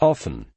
Often.